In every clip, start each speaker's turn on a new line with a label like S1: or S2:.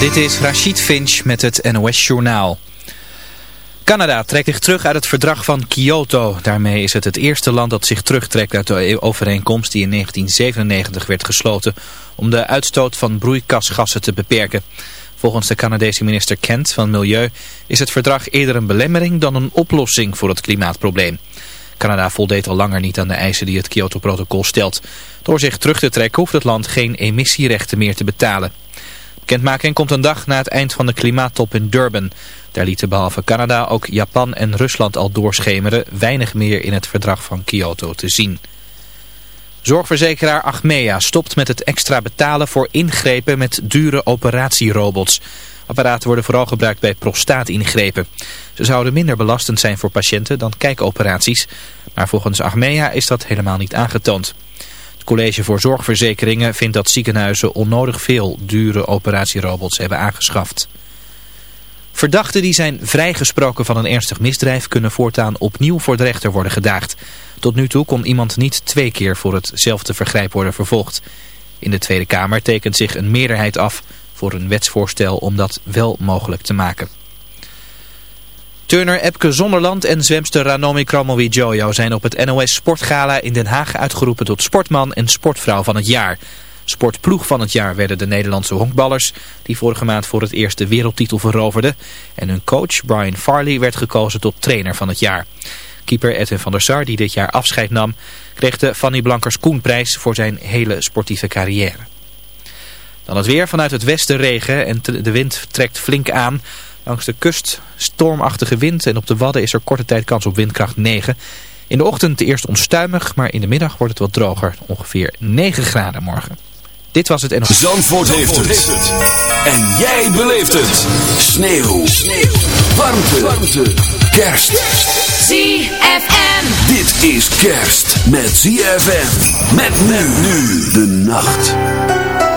S1: Dit is Rachid Finch met het NOS Journaal. Canada trekt zich terug uit het verdrag van Kyoto. Daarmee is het het eerste land dat zich terugtrekt uit de overeenkomst die in 1997 werd gesloten om de uitstoot van broeikasgassen te beperken. Volgens de Canadese minister Kent van Milieu is het verdrag eerder een belemmering dan een oplossing voor het klimaatprobleem. Canada voldeed al langer niet aan de eisen die het Kyoto-protocol stelt. Door zich terug te trekken hoeft het land geen emissierechten meer te betalen. Bekendmaking komt een dag na het eind van de klimaattop in Durban. Daar lieten behalve Canada ook Japan en Rusland al doorschemeren weinig meer in het verdrag van Kyoto te zien. Zorgverzekeraar Achmea stopt met het extra betalen voor ingrepen met dure operatierobots. Apparaten worden vooral gebruikt bij prostaatingrepen. Ze zouden minder belastend zijn voor patiënten dan kijkoperaties. Maar volgens Achmea is dat helemaal niet aangetoond. Het College voor Zorgverzekeringen vindt dat ziekenhuizen onnodig veel dure operatierobots hebben aangeschaft. Verdachten die zijn vrijgesproken van een ernstig misdrijf kunnen voortaan opnieuw voor de rechter worden gedaagd. Tot nu toe kon iemand niet twee keer voor hetzelfde vergrijp worden vervolgd. In de Tweede Kamer tekent zich een meerderheid af voor een wetsvoorstel om dat wel mogelijk te maken. Turner Epke Zonderland en zwemster Ranomi Kromowidjojo zijn op het NOS Sportgala in Den Haag uitgeroepen tot sportman en sportvrouw van het jaar. Sportploeg van het jaar werden de Nederlandse honkballers die vorige maand voor het eerst de wereldtitel veroverden. En hun coach Brian Farley werd gekozen tot trainer van het jaar. Keeper Edwin van der Sar, die dit jaar afscheid nam, kreeg de Fanny Blankers Koenprijs voor zijn hele sportieve carrière. Dan het weer vanuit het westen regen en de wind trekt flink aan. Langs de kust stormachtige wind en op de Wadden is er korte tijd kans op windkracht 9. In de ochtend eerst onstuimig, maar in de middag wordt het wat droger. Ongeveer 9 graden morgen. Dit was het en...
S2: Zandvoort, heeft, het. En jij beleeft het. Sneeuw. Sneeuw. Warmte. Warmte. Kerst.
S3: ZFM.
S2: Dit is kerst met ZFM. Met men nu de nacht.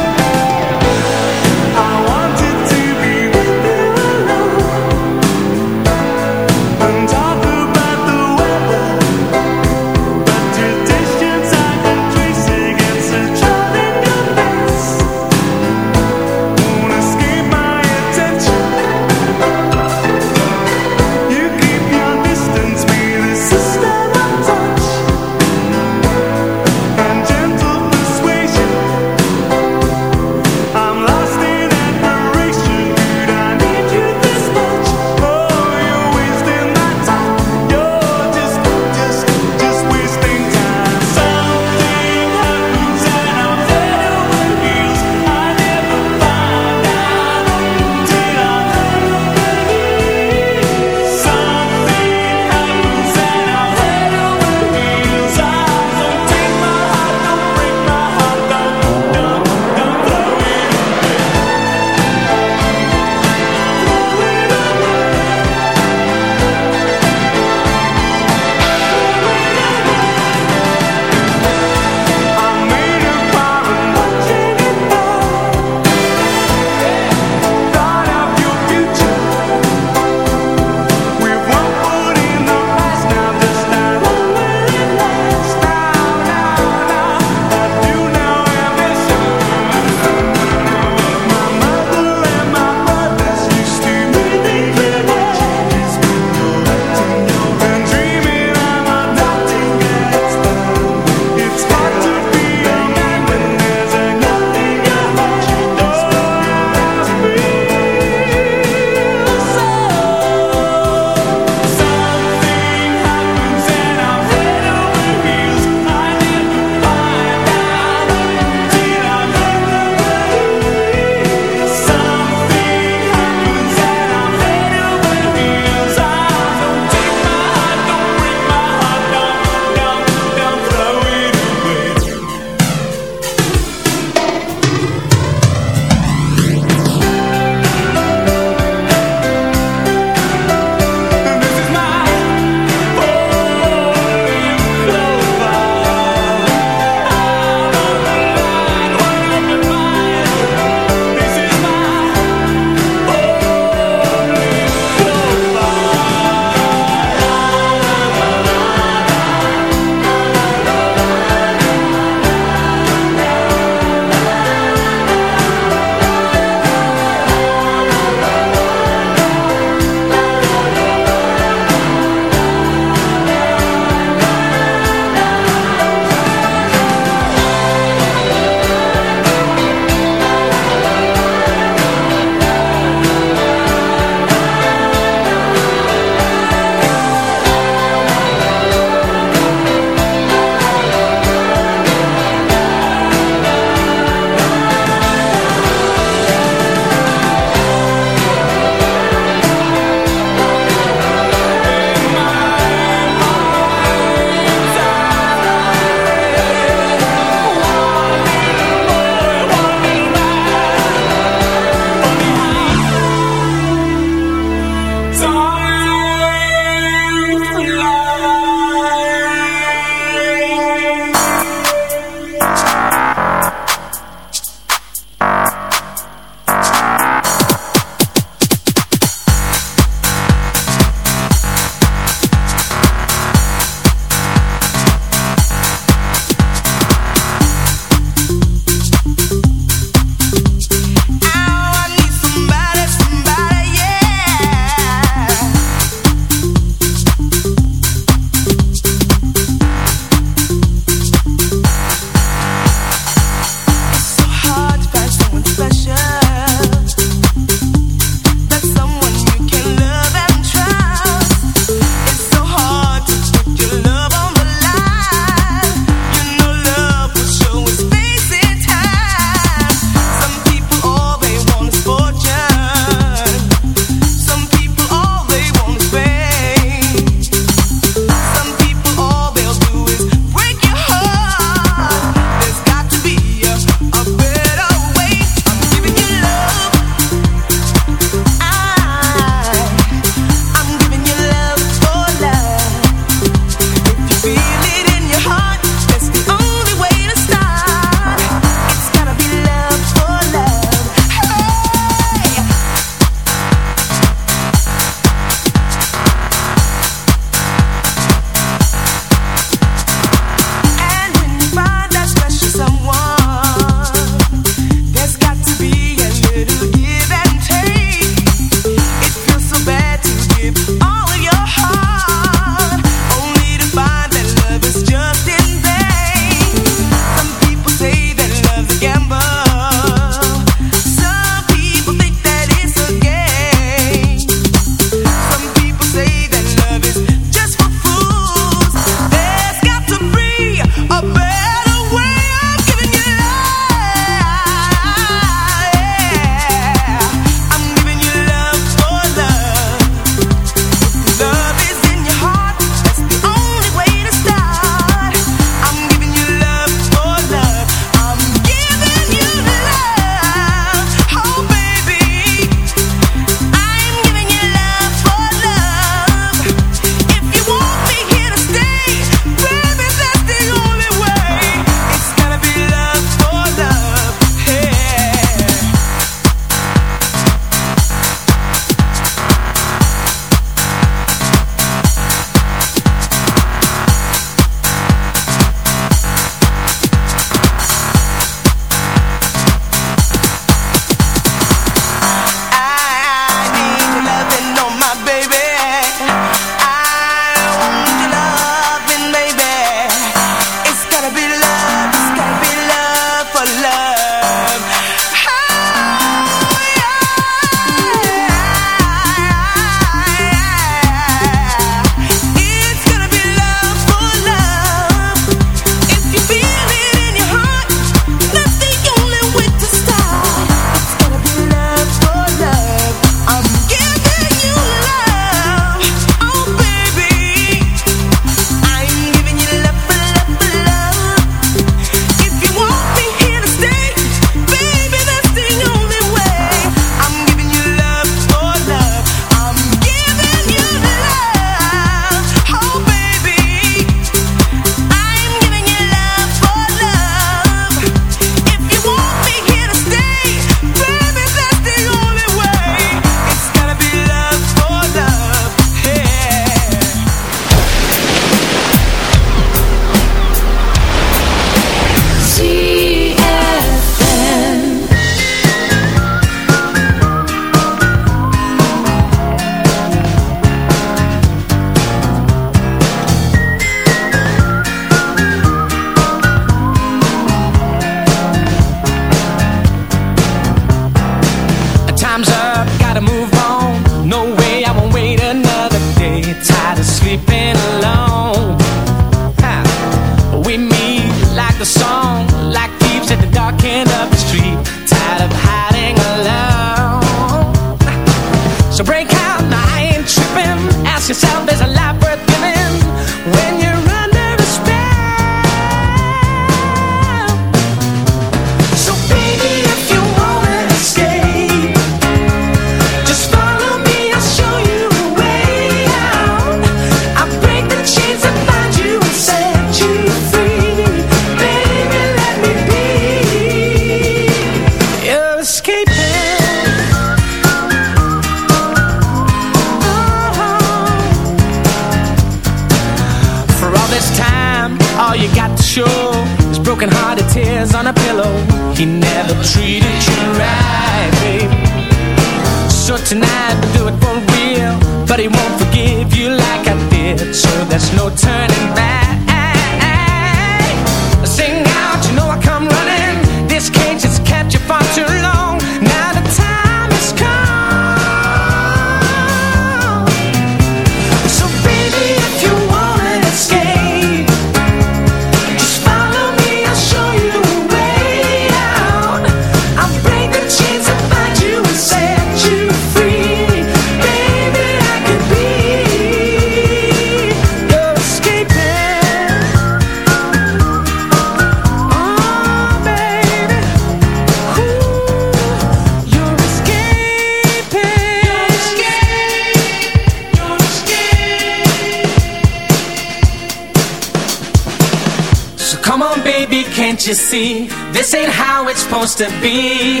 S4: to be.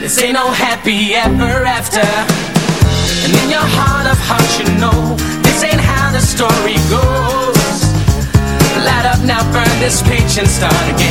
S4: This ain't no happy ever after. And in your heart of hearts, you know this ain't how the story goes. Light up now, burn this page and start again.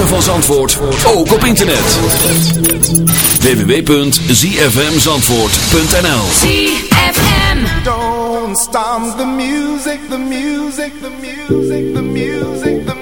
S2: ritme van Zandvoort ook op internet. www.zfmzandvoort.nl
S4: ZFM
S3: Don't stop the music, the music, the music, the music, the music.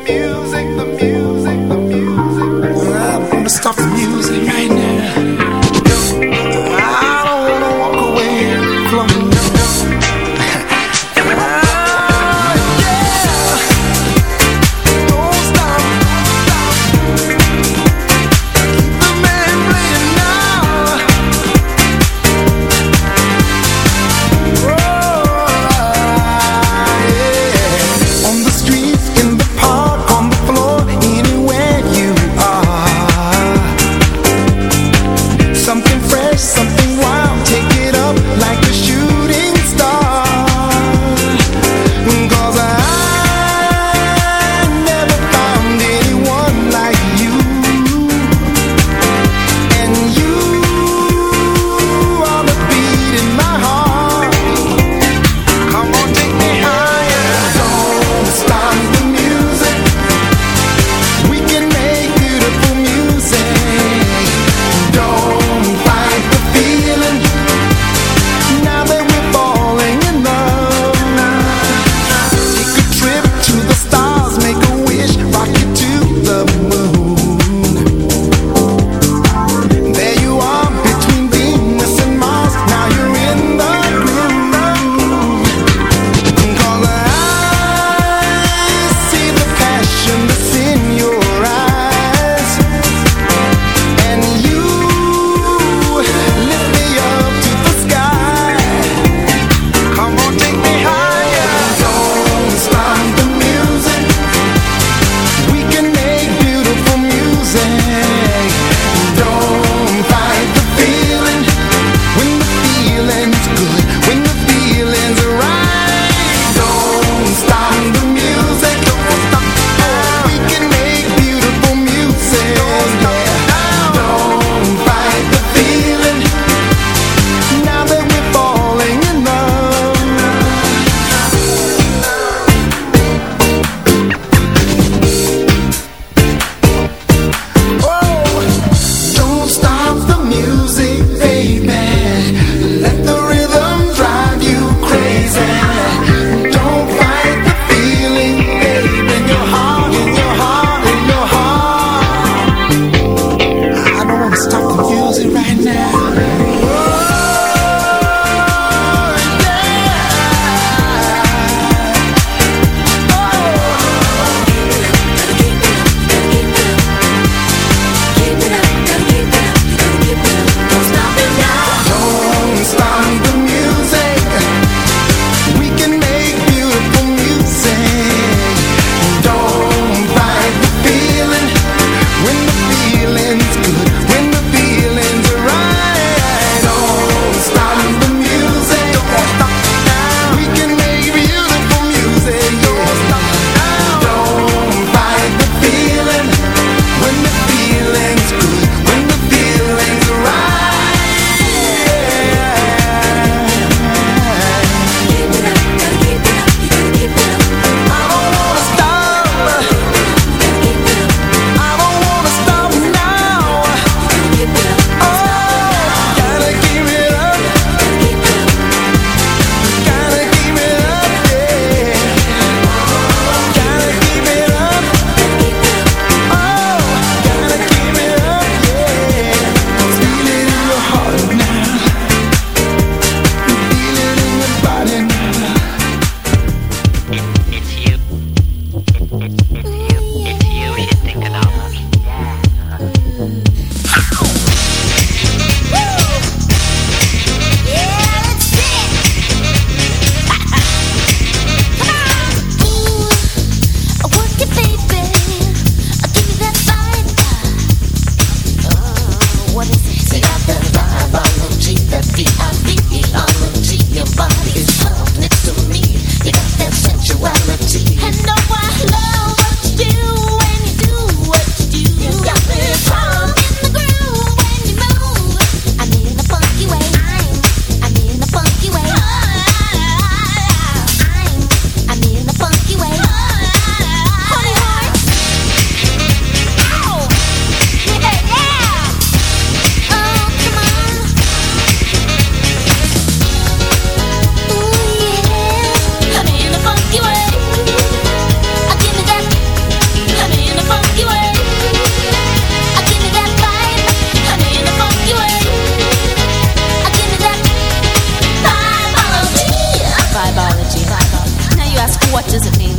S3: What does it mean?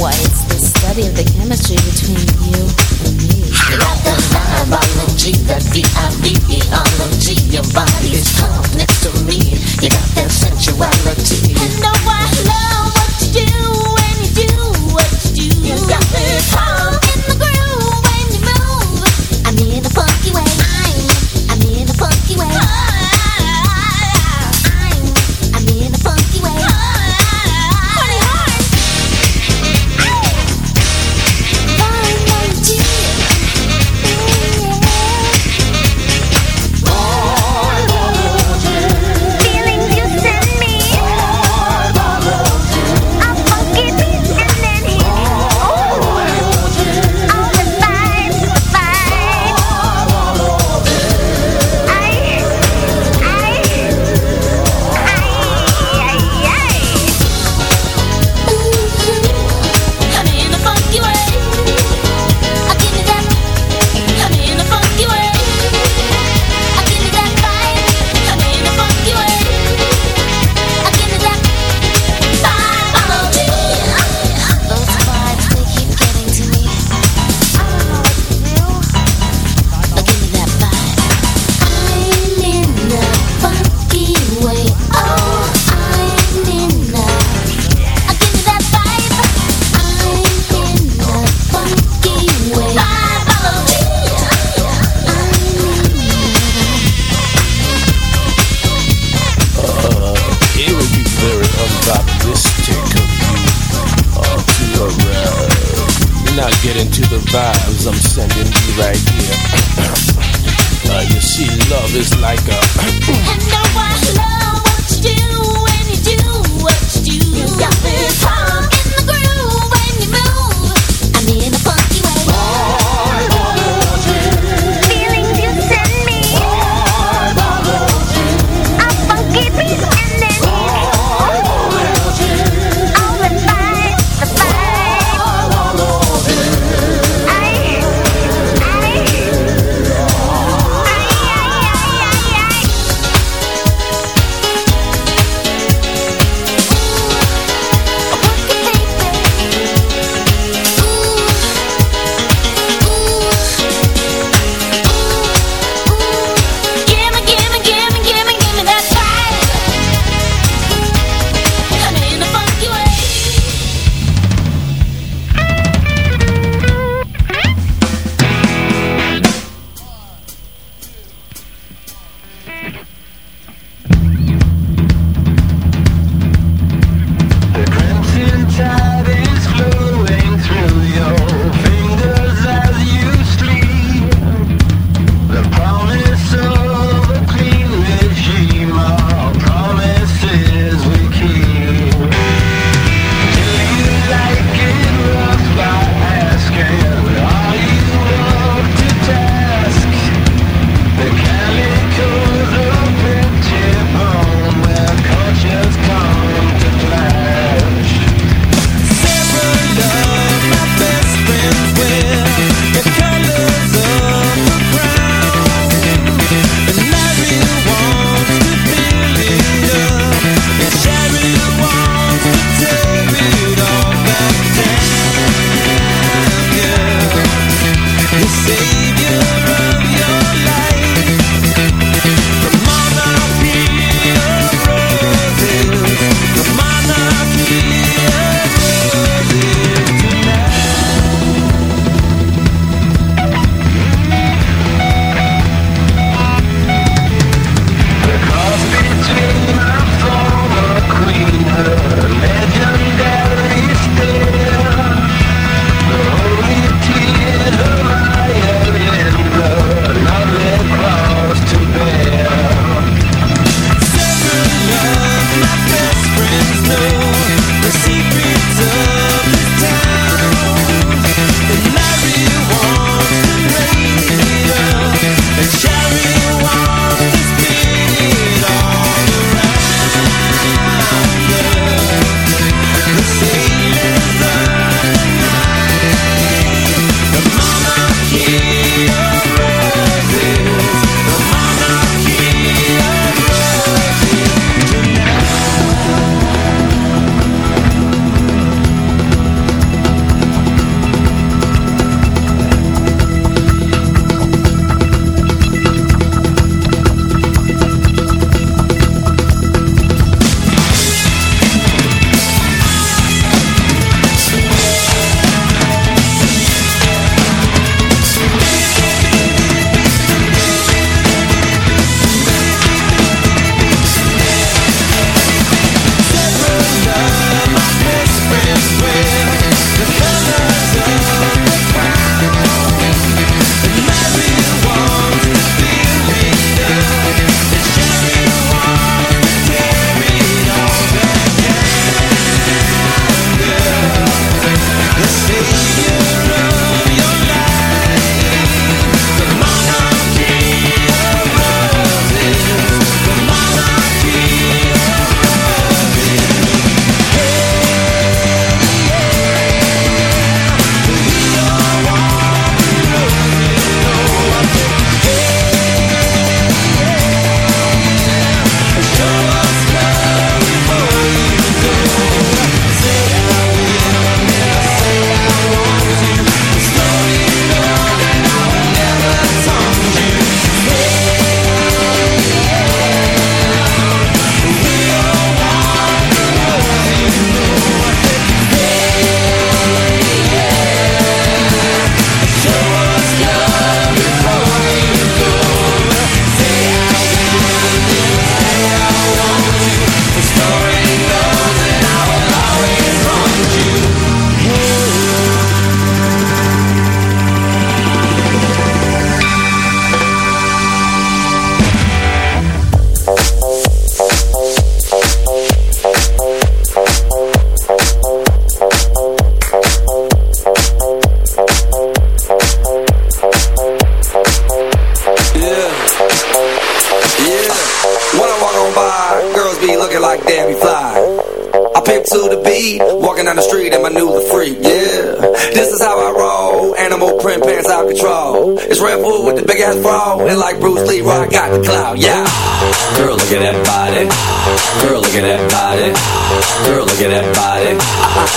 S3: Why, it's the study of the
S5: chemistry between you and me. Like the biology, that D-I-V-E-ology. Your body is calm next to me. You got that sensuality. I know I love what you do, and you do what you do. You got me calm.
S6: She love is like a.
S5: love what you do.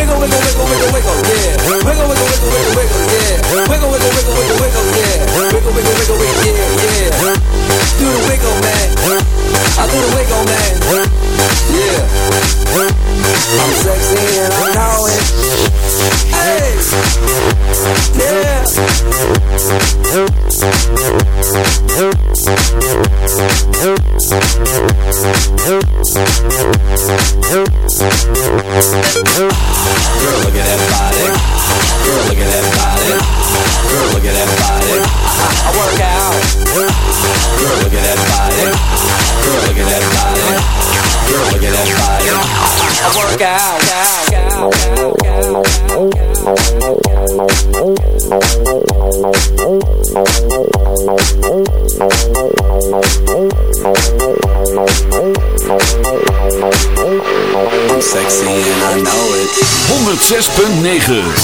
S7: Wiggle, wiggle, wiggle, wiggle, wiggle, yeah. Wiggle, wiggle, wiggle, wiggle, wiggle, yeah. Wiggle, wiggle, wiggle, wiggle, yeah. Wiggle, wiggle, wiggle, wiggle, yeah, yeah. Do the wiggle, man. I do wiggle, man. Yeah. I'm sexy and I know
S2: 106.9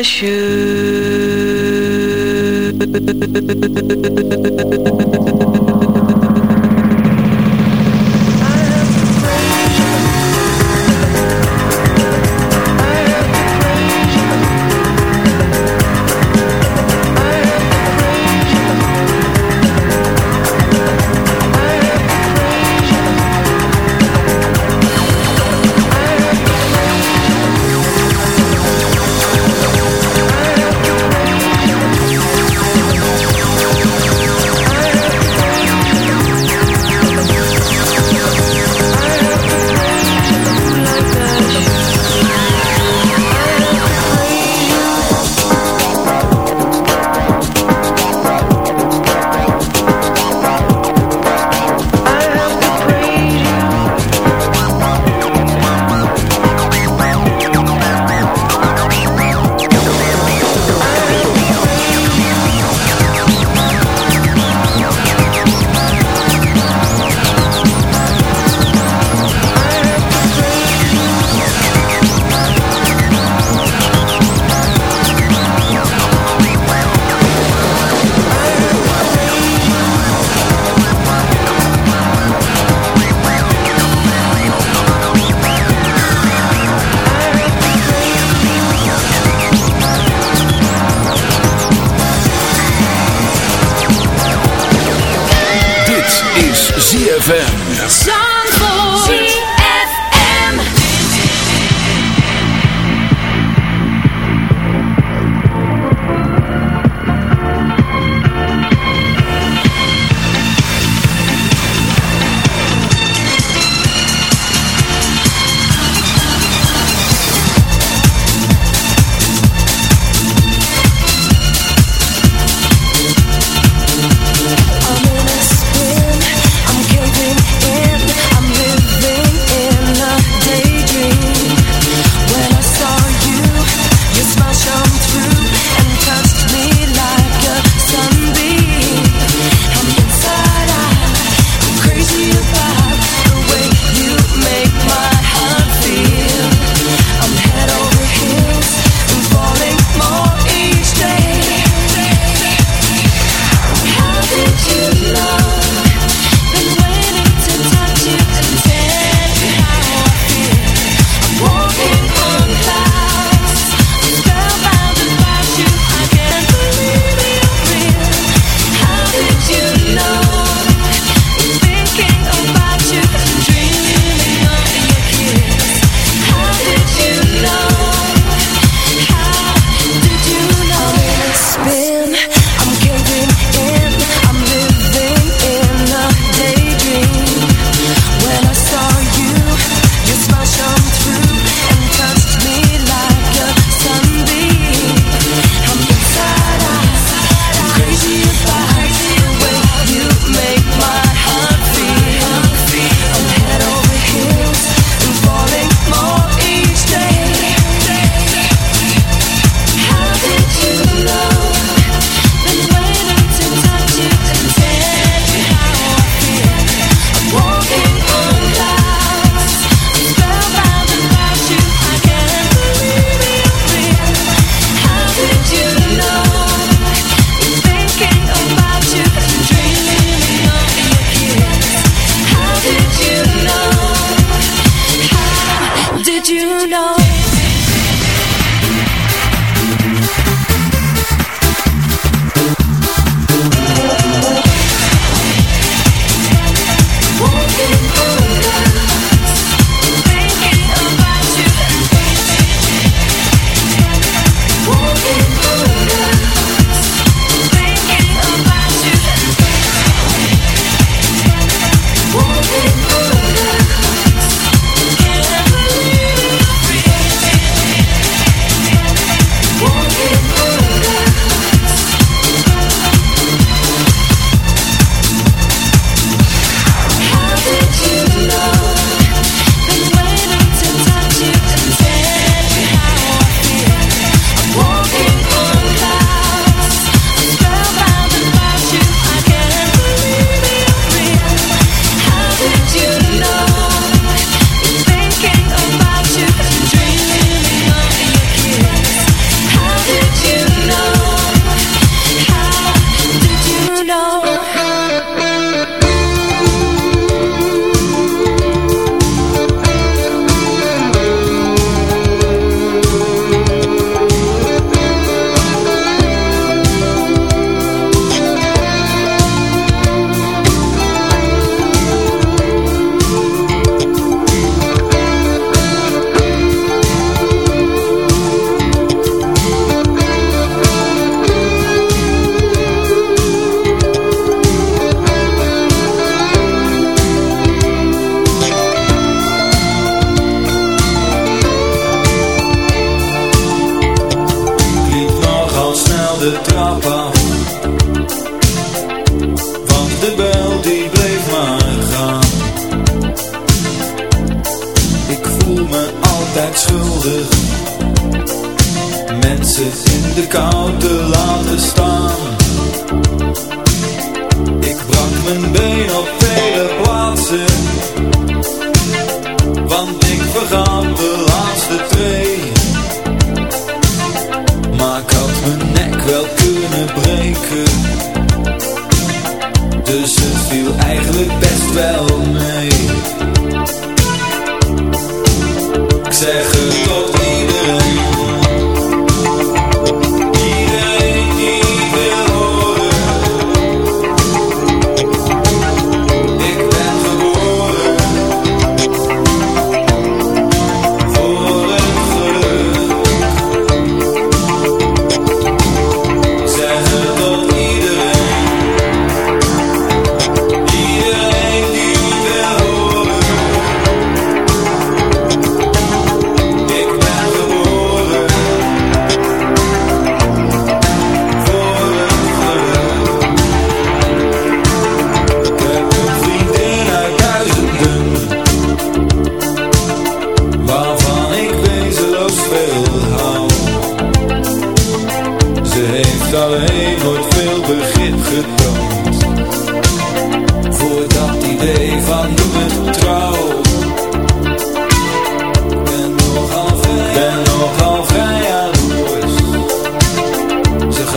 S8: like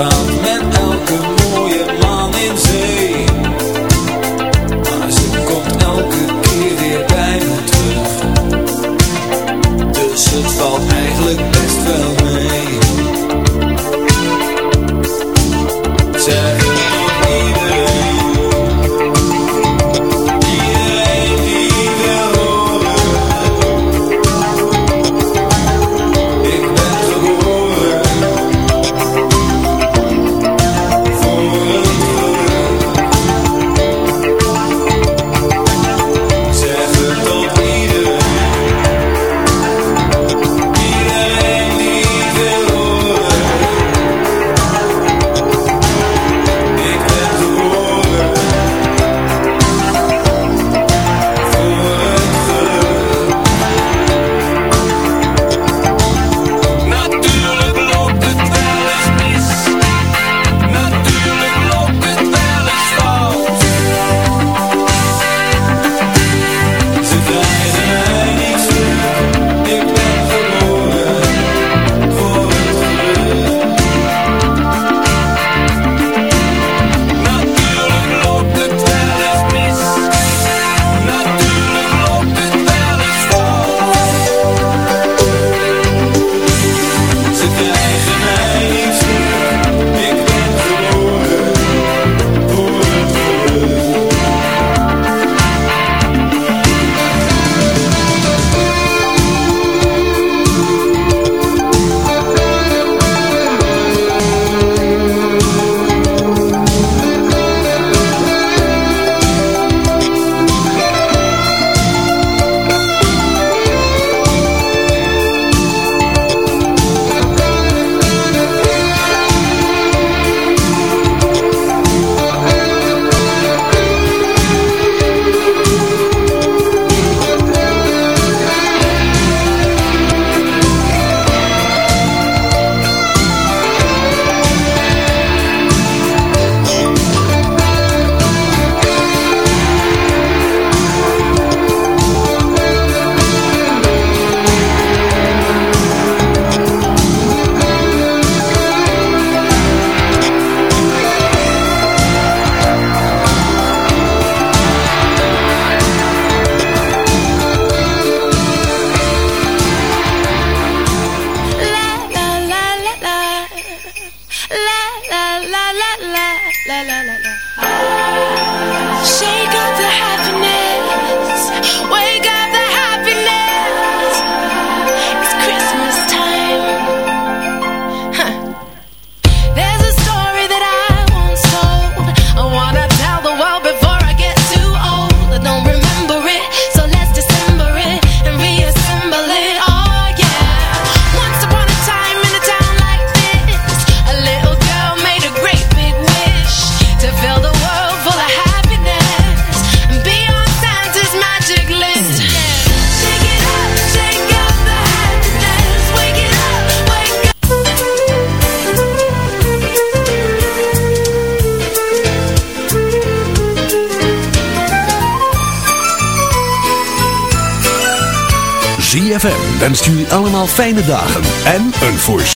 S2: cão fijne dagen en een voorstel.